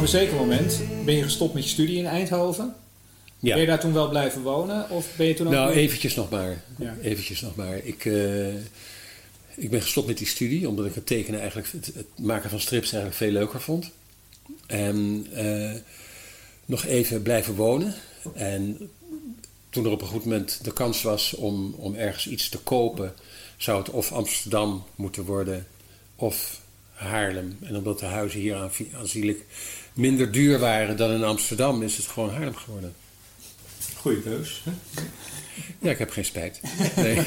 Op een zeker moment ben je gestopt met je studie in Eindhoven. Ja. Ben je daar toen wel blijven wonen? Of ben je toen ook Nou, weer- eventjes nog maar. Ja. Eventjes nog maar. Ik, eh, ik ben gestopt met die studie, omdat ik het tekenen eigenlijk, het, het maken van strips eigenlijk veel leuker vond. En eh, nog even blijven wonen. En toen er op een goed moment de kans was om, om ergens iets te kopen, zou het of Amsterdam moeten worden of Haarlem. En omdat de huizen hier aanzienlijk minder duur waren dan in Amsterdam, is het gewoon Haarlem geworden. Goeie keus. hè? Ja, ik heb geen spijt. Nee.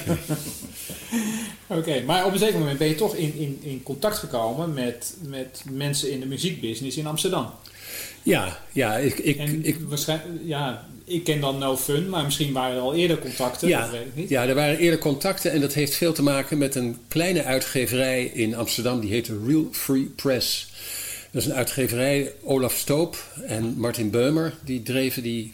Oké, maar op een zeker moment ben je toch in, in, in contact gekomen met, met mensen in de muziekbusiness in Amsterdam. Ja, ja, ik, ik, en ik, waarschijnlijk, ja, ik ken dan No Fun, maar misschien waren er al eerder contacten, ja, dat weet ik niet. ja, er waren eerder contacten en dat heeft veel te maken met een kleine uitgeverij in Amsterdam. Die heette Real Free Press. Dat is een uitgeverij, Olaf Stoop en Martin Beumer, die dreven die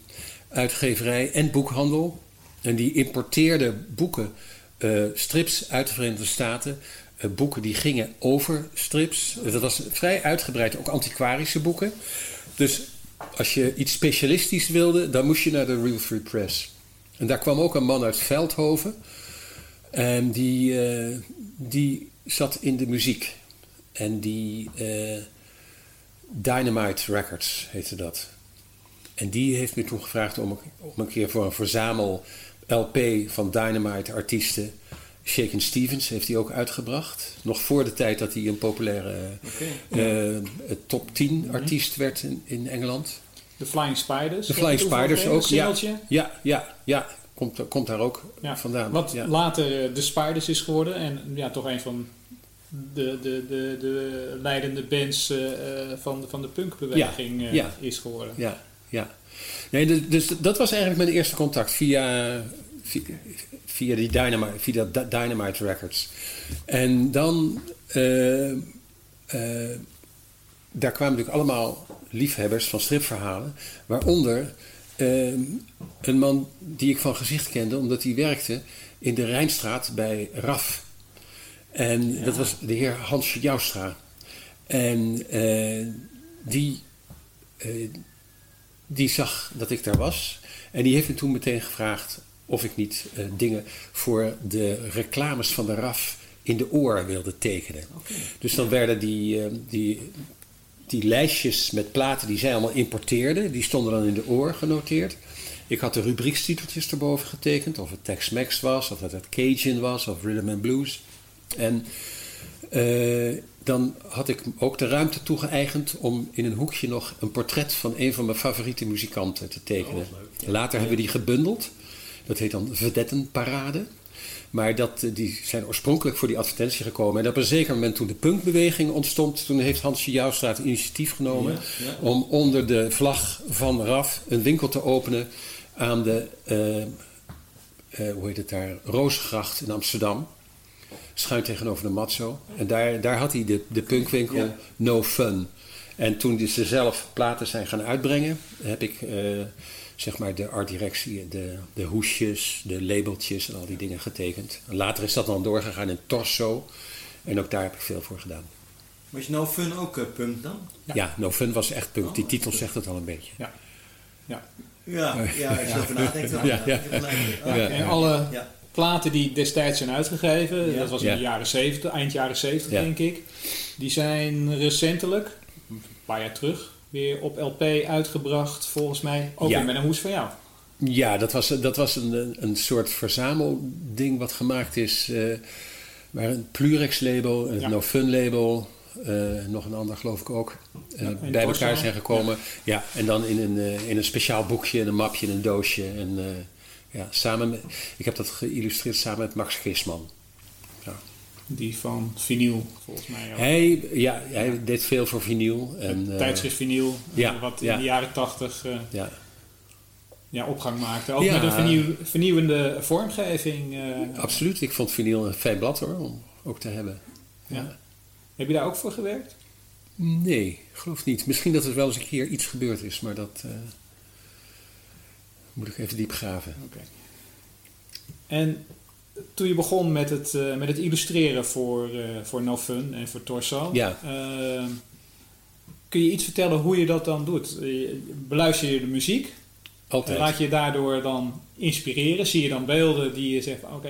uitgeverij en boekhandel. En die importeerden boeken, eh, strips uit de Verenigde Staten. eh, boeken die gingen over strips. Dat was vrij uitgebreid, ook antiquarische boeken. Dus als je iets specialistisch wilde, dan moest je naar de Real Free Press. En daar kwam ook een man uit Veldhoven. En die, eh, die zat in de muziek. En die Dynamite Records heette dat. En die heeft me toen gevraagd om, om een keer voor een verzamel LP van Dynamite artiesten. Shaken Stevens heeft hij ook uitgebracht. Nog voor de tijd dat hij een populaire eh, eh, top 10 artiest werd in, in Engeland. De Flying Spiders. De Flying Spiders ook. Ja, ja, ja, ja. Komt, komt daar ook Ja, vandaan. Wat ja. later eh, de Spiders is geworden. En ja, toch een van de, de, de, de leidende bands eh, eh, van, van de punkbeweging eh, ja. is geworden. Ja, ja. Nee, dus, dus dat was eigenlijk mijn eerste contact via, via, via die Dynamite, via dat Dynamite Records. En dan, daar kwamen natuurlijk allemaal liefhebbers van stripverhalen, waaronder een man die ik van gezicht kende, omdat hij werkte in de Rijnstraat bij RAF. En dat was de heer Hans Joustra. En eh, die, eh, die zag dat ik daar was. En die heeft me toen meteen gevraagd of ik niet eh, dingen voor de reclames van de RAF in de oor wilde tekenen. Dus dan werden die, die, die lijstjes met platen die zij allemaal importeerden, die stonden dan in de oor genoteerd. Ik had de rubriekstiteltjes erboven getekend, of het Tex-Mex was, of dat het Cajun was, of Rhythm and Blues. En eh, dan had ik ook de ruimte toegeëigend om in een hoekje nog een portret van een van mijn favoriete muzikanten te tekenen. Later hebben we die gebundeld. Dat heet dan Vedettenparade. Maar dat, eh, die zijn oorspronkelijk voor die advertentie gekomen. En op een zeker moment toen de punkbeweging ontstond... toen heeft Hansje Jouwstraat het initiatief genomen... Ja, ja. om onder de vlag van RAF een winkel te openen... aan de, eh, hoe heet het daar, Roosgracht in Amsterdam. Schuin tegenover de Matzo. En daar, daar had hij de, de punkwinkel Ja. No Fun. En toen die ze zelf platen zijn gaan uitbrengen... heb ik... eh, zeg maar de artdirectie, de, de hoesjes, de labeltjes en al die dingen getekend. En later is dat dan doorgegaan in Torso. En ook daar heb ik veel voor gedaan. Was je nou fun ook eh, punk dan? Ja, No Fun was echt punk. Die titel zegt het al een beetje. Ja. Ja, Ja, ja, als je erover nadenkt. Ja, ja. Ja. Ja. En alle Ja. Platen die destijds zijn uitgegeven, Ja. dat was in de jaren 70, eind jaren 70 Ja. denk ik, die zijn recentelijk, een paar jaar terug, weer op LP uitgebracht, volgens mij, ook weer met een hoes van jou. Ja, dat was, dat was een, een soort verzamelding wat gemaakt is. eh waar een Plurex label, een Ja. No Fun label, eh, nog een ander geloof ik ook, eh, Ja, bij elkaar zijn gekomen. Ja. en dan in een, in een speciaal boekje, in een mapje, in een doosje. En eh, ja, samen met, ik heb dat geïllustreerd samen met Max Gisman. Ja. Die van vinyl, volgens mij ook. Hij, ja, hij deed veel voor vinyl. En, eh, Tijdschrift vinyl, ja, eh, wat in ja. de jaren 80 eh, ja. ja, opgang maakte. Ook Ja. met een vernieuw- vernieuwende vormgeving. Absoluut, ik vond vinyl een fijn blad hoor, om ook te hebben. ja. Heb je daar ook voor gewerkt? Nee, geloof niet. Misschien dat er wel eens een keer iets gebeurd is, maar dat moet ik even diep graven. Oké. En toen je begon met het, eh, met het illustreren voor, eh, voor No Fun en voor Torso, Ja. eh, Kun je iets vertellen hoe je dat dan doet? Beluister je de muziek? Altijd. Laat je daardoor dan inspireren? Zie je dan beelden die je zegt, oké,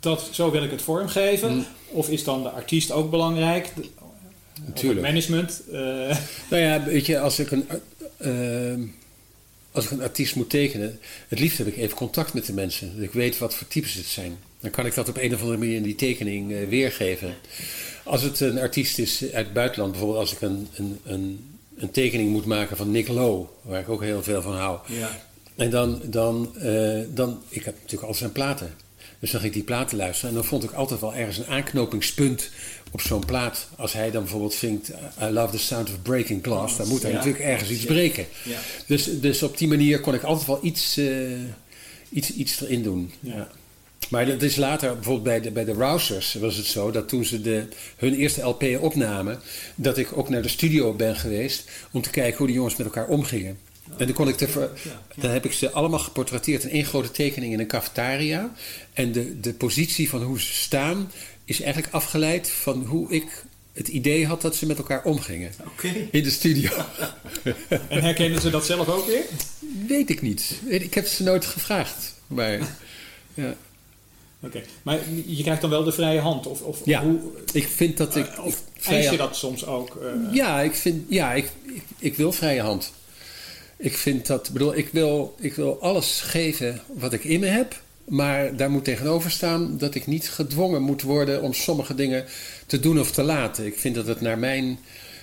dat zo wil ik het vormgeven? Mm. Of is dan de artiest ook belangrijk? De- of Natuurlijk. het management? Nou ja, weet je, als ik een, als ik een artiest moet tekenen, het liefst heb ik even contact met de mensen. Dat ik weet wat voor types het zijn. Dan kan ik dat op een of andere manier in die tekening eh, weergeven. Als het een artiest is uit het buitenland, bijvoorbeeld als ik een, een, een, een tekening moet maken van Nick Lowe, waar ik ook heel veel van hou. Ja. En dan, dan, eh, dan, ik heb natuurlijk al zijn platen. Dus dan ging ik die platen luisteren. En dan vond ik altijd wel ergens een aanknopingspunt op zo'n plaat. Als hij dan bijvoorbeeld zingt I love the sound of breaking glass. Dan moet hij Ja. natuurlijk ergens iets breken. Ja. Dus, dus op die manier kon ik altijd wel iets, eh, iets, iets erin doen. Ja. Maar dat is later, bijvoorbeeld bij de, bij de Rousers was het zo... dat toen ze de, hun eerste LP opnamen... dat ik ook naar de studio ben geweest... om te kijken hoe die jongens met elkaar omgingen. En dan, kon ik te dan heb ik ze allemaal geportretteerd in één grote tekening in een cafetaria. En de, de positie van hoe ze staan is eigenlijk afgeleid van hoe ik het idee had dat ze met elkaar omgingen. In de studio. en herkennen ze dat zelf ook weer? Weet ik niet. Ik heb ze nooit gevraagd. Maar ja. Oké, maar je krijgt dan wel de vrije hand? Of, of Ja, hoe, ik vind dat ik... of vrije- eis je dat soms ook? eh, Ja, ik, vind, ja ik, ik, ik wil vrije hand. Ik vind dat, bedoel, ik wil, ik wil alles geven wat ik in me heb. Maar daar moet tegenover staan dat ik niet gedwongen moet worden om sommige dingen te doen of te laten. Ik vind dat het naar mijn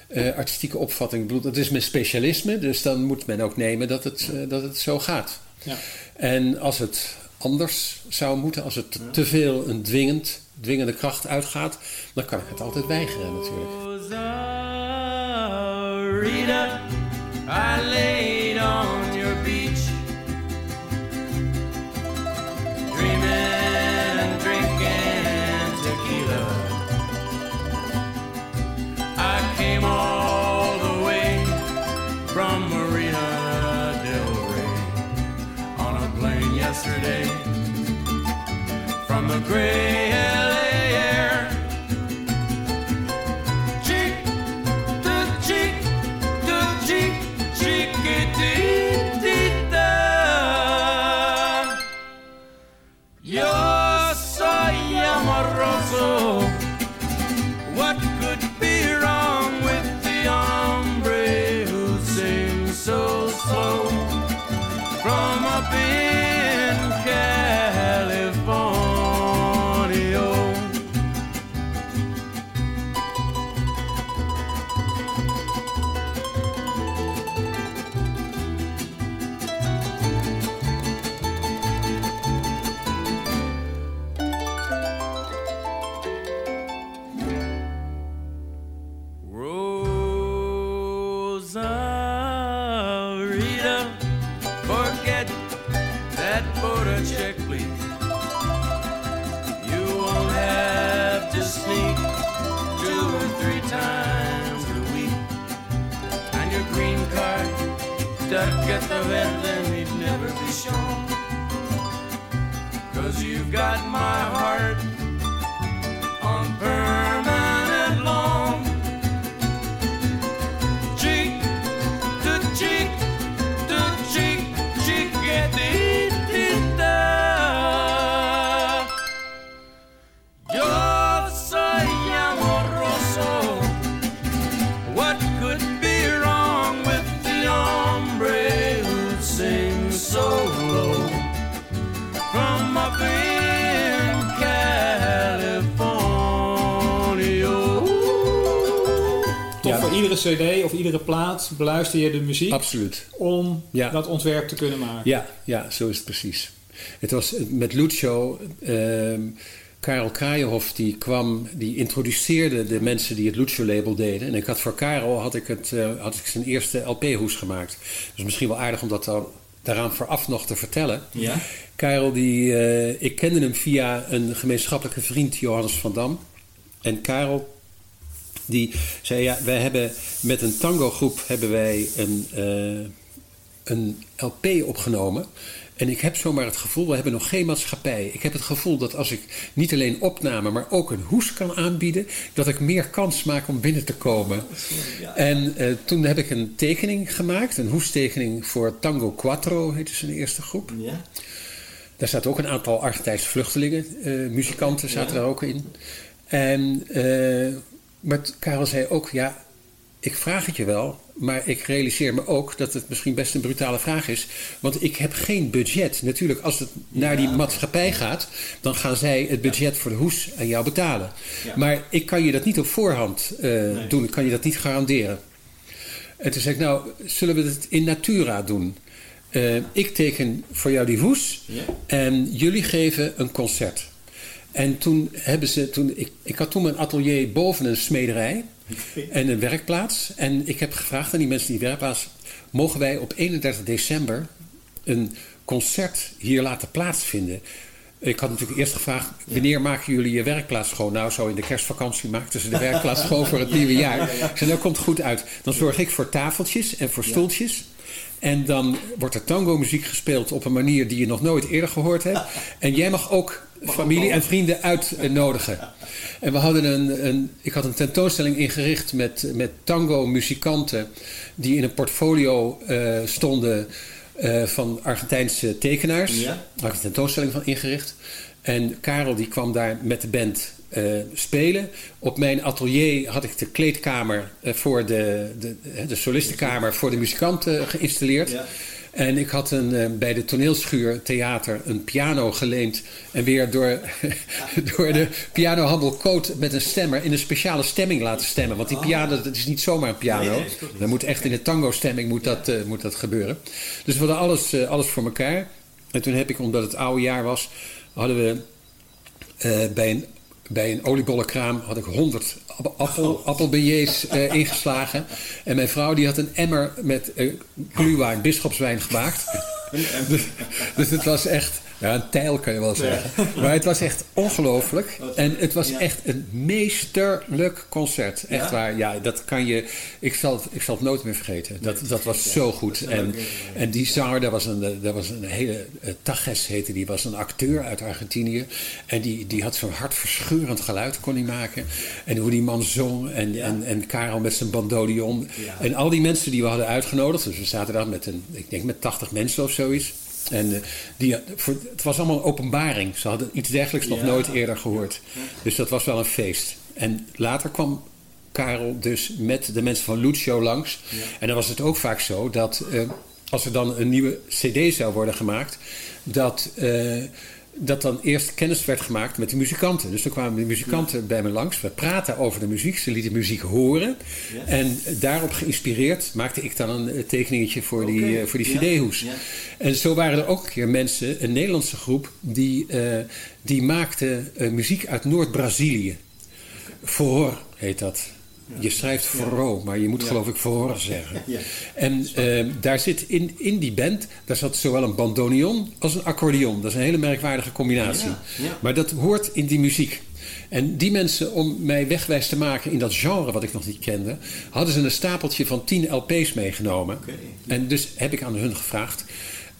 eh, artistieke opvatting, ik bedoel, dat is mijn specialisme. Dus dan moet men ook nemen dat het, eh, dat het zo gaat. Ja. En als het anders zou moeten, als het te veel een dwingend, dwingende kracht uitgaat, dan kan ik het altijd weigeren natuurlijk. Yesterday. From the gray Toch voor iedere cd of iedere plaat beluister je de muziek Absoluut. om Ja. dat ontwerp te kunnen maken. Ja, ja, zo is het precies. Het was met Lucio, ehm Karel Kraaienhof, die kwam, die introduceerde de mensen die het Lucio-label deden. En ik had voor Karel had ik, het, eh, had ik zijn eerste LP-hoes gemaakt. Dus misschien wel aardig om dat dan, daaraan vooraf nog te vertellen. Ja. Karel, die, eh, ik kende hem via een gemeenschappelijke vriend, Johannes van Dam. En Karel, die zei, ja, wij hebben met een tango groep hebben wij een, eh, een LP opgenomen. En ik heb zomaar het gevoel, we hebben nog geen maatschappij. Ik heb het gevoel dat als ik niet alleen opname, maar ook een hoes kan aanbieden, dat ik meer kans maak om binnen te komen. En eh, toen heb ik een tekening gemaakt, een hoestekening voor Tango Quattro, heette zijn eerste groep. Ja. Daar zaten ook een aantal Argentijnse vluchtelingen, eh, muzikanten zaten daar ook in. En, maar Karel zei ook, ja, ik vraag het je wel, maar ik realiseer me ook dat het misschien best een brutale vraag is. Want ik heb geen budget. Natuurlijk, als het naar die maatschappij gaat, dan gaan zij het budget voor de hoes aan jou betalen. Maar ik kan je dat niet op voorhand eh, doen, ik kan je dat niet garanderen. En toen zei ik, nou, zullen we het in natura doen? Eh, ik teken voor jou die hoes en jullie geven een concert. En toen hebben ze, toen, ik, ik had toen mijn atelier boven een smederij en een werkplaats. En ik heb gevraagd aan die mensen die werkplaats, mogen wij op 31 december een concert hier laten plaatsvinden? Ik had natuurlijk eerst gevraagd, wanneer maken jullie je werkplaats schoon? Nou, zo in de kerstvakantie maakten ze de werkplaats schoon voor het nieuwe jaar. Ik zei, dat komt goed uit. Dan zorg ik voor tafeltjes en voor stoeltjes. En dan wordt er tango muziek gespeeld op een manier die je nog nooit eerder gehoord hebt. En jij mag ook familie en vrienden uitnodigen. En we hadden een, een, ik had een tentoonstelling ingericht met, met tango muzikanten die in een portfolio eh, stonden eh, van Argentijnse tekenaars. Ja. Daar had ik een tentoonstelling van ingericht. En Karel die kwam daar met de band eh, spelen. Op mijn atelier had ik de kleedkamer voor de, de, de solistenkamer voor de muzikanten geïnstalleerd. Ja. En ik had een, eh, bij de toneelschuur theater een piano geleend. En weer door, door de pianohandel Coot met een stemmer in een speciale stemming laten stemmen. Want die piano, dat is niet zomaar een piano. Dan moet echt in de tango stemming moet dat, eh, moet dat gebeuren. Dus we hadden alles, eh, alles voor elkaar. En toen heb ik, omdat het oude jaar was, hadden we bij een bij een oliebollenkraam had ik 100 app- appel, appelbeignets eh, ingeslagen. En mijn vrouw die had een emmer met eh gluwijn, bisschopswijn gemaakt. dus, dus het was echt... Ja, een tijl kan je wel zeggen. Maar het was echt ongelooflijk. En het was echt een meesterlijk concert. Echt Ja? waar. Ja, dat kan je... Ik zal het, ik zal het nooit meer vergeten. Dat, dat was zo goed. En, en die zanger, dat was een, dat was een hele... eh, Tages heette die, was een acteur uit Argentinië. En die, die had zo'n hartverscheurend geluid, kon hij maken. En hoe die man zong. En, en, en Karel met zijn bandoneon. En al die mensen die we hadden uitgenodigd. Dus we zaten daar met een, ik denk met 80 mensen of zoiets. En eh, die, voor, het was allemaal een openbaring. Ze hadden iets dergelijks nog Ja. nooit eerder gehoord. Dus dat was wel een feest. En later kwam Karel dus met de mensen van Lucio langs. En dan was het ook vaak zo dat eh, als er dan een nieuwe CD zou worden gemaakt, dat, eh, dat dan eerst kennis werd gemaakt met de muzikanten. Dus dan kwamen de muzikanten bij me langs. We praten over de muziek, ze lieten muziek horen. Ja. En daarop geïnspireerd maakte ik dan een eh, tekeningetje voor die, eh, voor die. CD-hoes. Ja. En zo waren er ook een keer mensen, een Nederlandse groep, die, eh, die maakte muziek uit Noord-Brazilië. Forró heet dat. Je schrijft forró, maar je moet geloof ik forró zeggen. Ja. En eh, daar zit in, in die band, daar zat zowel een bandoneon als een accordeon. Dat is een hele merkwaardige combinatie. Maar dat hoort in die muziek. En die mensen, om mij wegwijs te maken in dat genre wat ik nog niet kende, hadden ze een stapeltje van 10 LP's meegenomen. En dus heb ik aan hun gevraagd.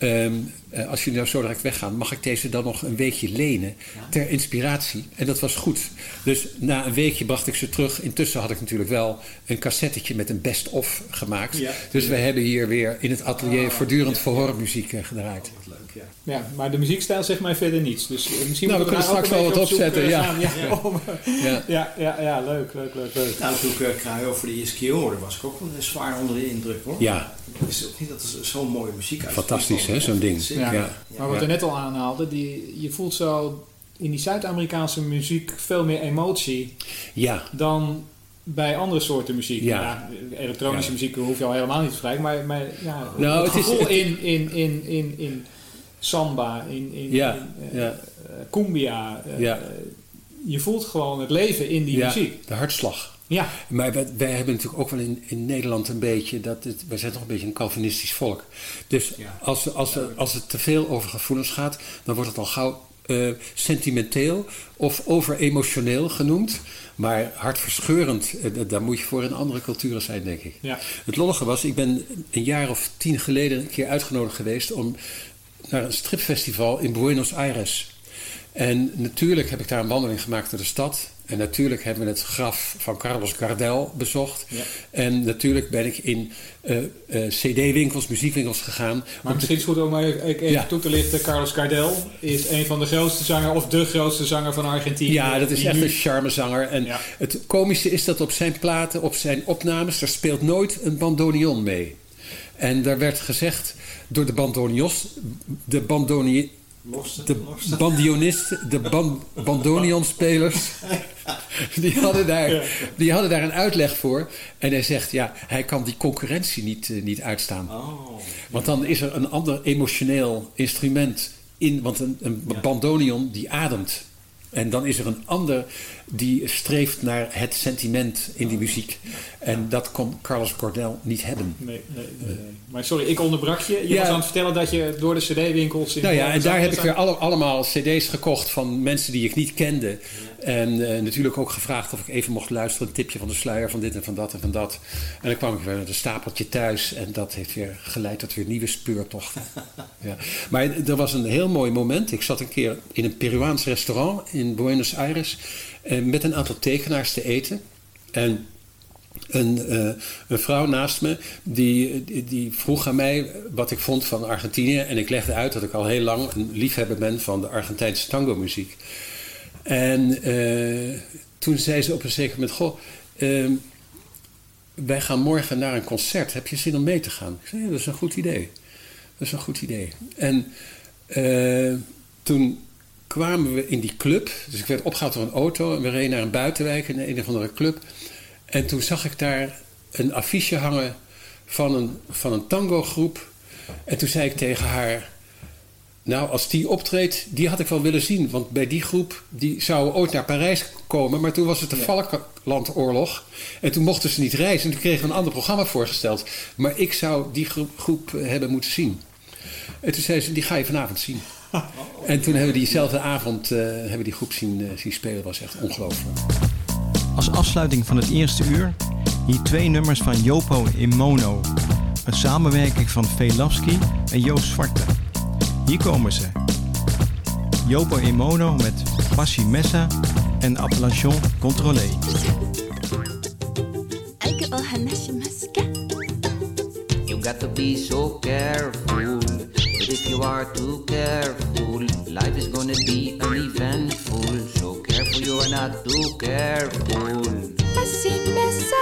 Ehm, eh, als jullie nou zo direct weggaan, mag ik deze dan nog een weekje lenen ter inspiratie? En dat was goed. Dus na een weekje bracht ik ze terug. Intussen had ik natuurlijk wel een cassettetje met een best-of gemaakt. Ja. Dus we hebben hier weer in het atelier Ah, voortdurend ja, horrormuziek eh, gedraaid. Ja. Ja, maar de muziekstijl zegt mij verder niets. Dus eh, misschien Nou, moeten we kunnen daar straks wel een beetje wat op opzetten, eh, ja. Ja. Ja. ja, ja, ja, leuk, leuk, leuk, leuk. Nou, toen ik uh, eerste keer hoorde, was ik ook wel eh, zwaar onder de indruk hoor. Ja. Ik wist ook niet dat er zo'n mooie muziek uit Fantastisch, hè, zo'n ding. Ja. Ja. Maar wat we net al aanhaalden, die, je voelt zo in die Zuid-Amerikaanse muziek veel meer emotie Ja. dan bij andere soorten muziek. Ja. elektronische Ja. muziek hoef je al helemaal niet te vergelijken, maar, maar ja, Nou, het het is- gevoel het- in, in, in, in, in samba, in, in, Ja, in, eh, ja. eh, cumbia. eh, Ja. je voelt gewoon het leven in die ja, muziek. de hartslag. Ja. Maar wij, wij hebben natuurlijk ook wel in, in Nederland een beetje, dat het, wij zijn toch een beetje een Calvinistisch volk. Dus als, als, als het te veel over gevoelens gaat, dan wordt het al gauw sentimenteel of over-emotioneel genoemd. Maar hartverscheurend, daar moet je voor in andere culturen zijn, denk ik. Ja. Het lollige was, ik ben een jaar of tien geleden een keer uitgenodigd geweest om naar een stripfestival in Buenos Aires. En natuurlijk heb ik daar een wandeling gemaakt door de stad. En natuurlijk hebben we het graf van Carlos Gardel bezocht. Ja. En natuurlijk ben ik in eh, eh, cd-winkels, muziekwinkels gegaan. Maar misschien is het goed om even, Ja. toe te lichten. Carlos Gardel is een van de grootste zanger, of de grootste zanger van Argentinië. Ja, dat is echt nu- een charmezanger. En het komische is dat op zijn platen, op zijn opnames, daar speelt nooit een bandoneon mee. En daar werd gezegd door de bandoneons, de bandoni, de bandionisten, de ban, bandoneonspelers, die hadden, daar, die hadden daar een uitleg voor. En hij zegt, ja, hij kan die concurrentie niet, eh, niet uitstaan. Want dan is er een ander emotioneel instrument in, want een, een bandoneon die ademt. En dan is er een ander die streeft naar het sentiment in die muziek. En dat kon Carlos Gardel niet hebben. Nee, nee, nee. Maar sorry, ik onderbrak je. Je Ja. was aan het vertellen dat je door de cd-winkels... in Nou ja, en daar heb ik weer alle, allemaal cd's gekocht van mensen die ik niet kende. En eh, natuurlijk ook gevraagd of ik even mocht luisteren. Een tipje van de sluier van dit en van dat en van dat. En dan kwam ik weer met een stapeltje thuis. En dat heeft weer geleid tot weer nieuwe speurtochten. ja. Maar er was een heel mooi moment. Ik zat een keer in een Peruaans restaurant in Buenos Aires. eh, met een aantal tekenaars te eten. En een, eh, een vrouw naast me die, die, die vroeg aan mij wat ik vond van Argentinië. En ik legde uit dat ik al heel lang een liefhebber ben van de Argentijnse tango-muziek. En eh, toen zei ze op een zeker moment: Goh, ehm, wij gaan morgen naar een concert. Heb je zin om mee te gaan? Ik zei: ja, dat is een goed idee. Dat is een goed idee. En eh, toen kwamen we in die club. Dus ik werd opgehaald door een auto en we reden naar een buitenwijk in een of andere club. En toen zag ik daar een affiche hangen van een, van een tango-groep. En toen zei ik tegen haar... Nou, als die optreedt, die had ik wel willen zien. Want bij die groep, die zou ooit naar Parijs komen. Maar toen was het de Falklandoorlog. En toen mochten ze niet reizen. En toen kregen we een ander programma voorgesteld. Maar ik zou die groep, groep hebben moeten zien. En toen zei ze, die ga je vanavond zien. En toen hebben we diezelfde avond eh, hebben we die groep zien, eh, zien spelen. Dat was echt ongelooflijk. Als afsluiting van het eerste uur hier twee nummers van Jopo in mono. Een samenwerking van Velasky en Joost Zwarte. Hier komen ze. Jopo in mono met Passi Messa en Appellation Contrôlé. You got to be so careful. But if you are too careful, life is gonna be uneventful. So careful you are not too careful. Passi messa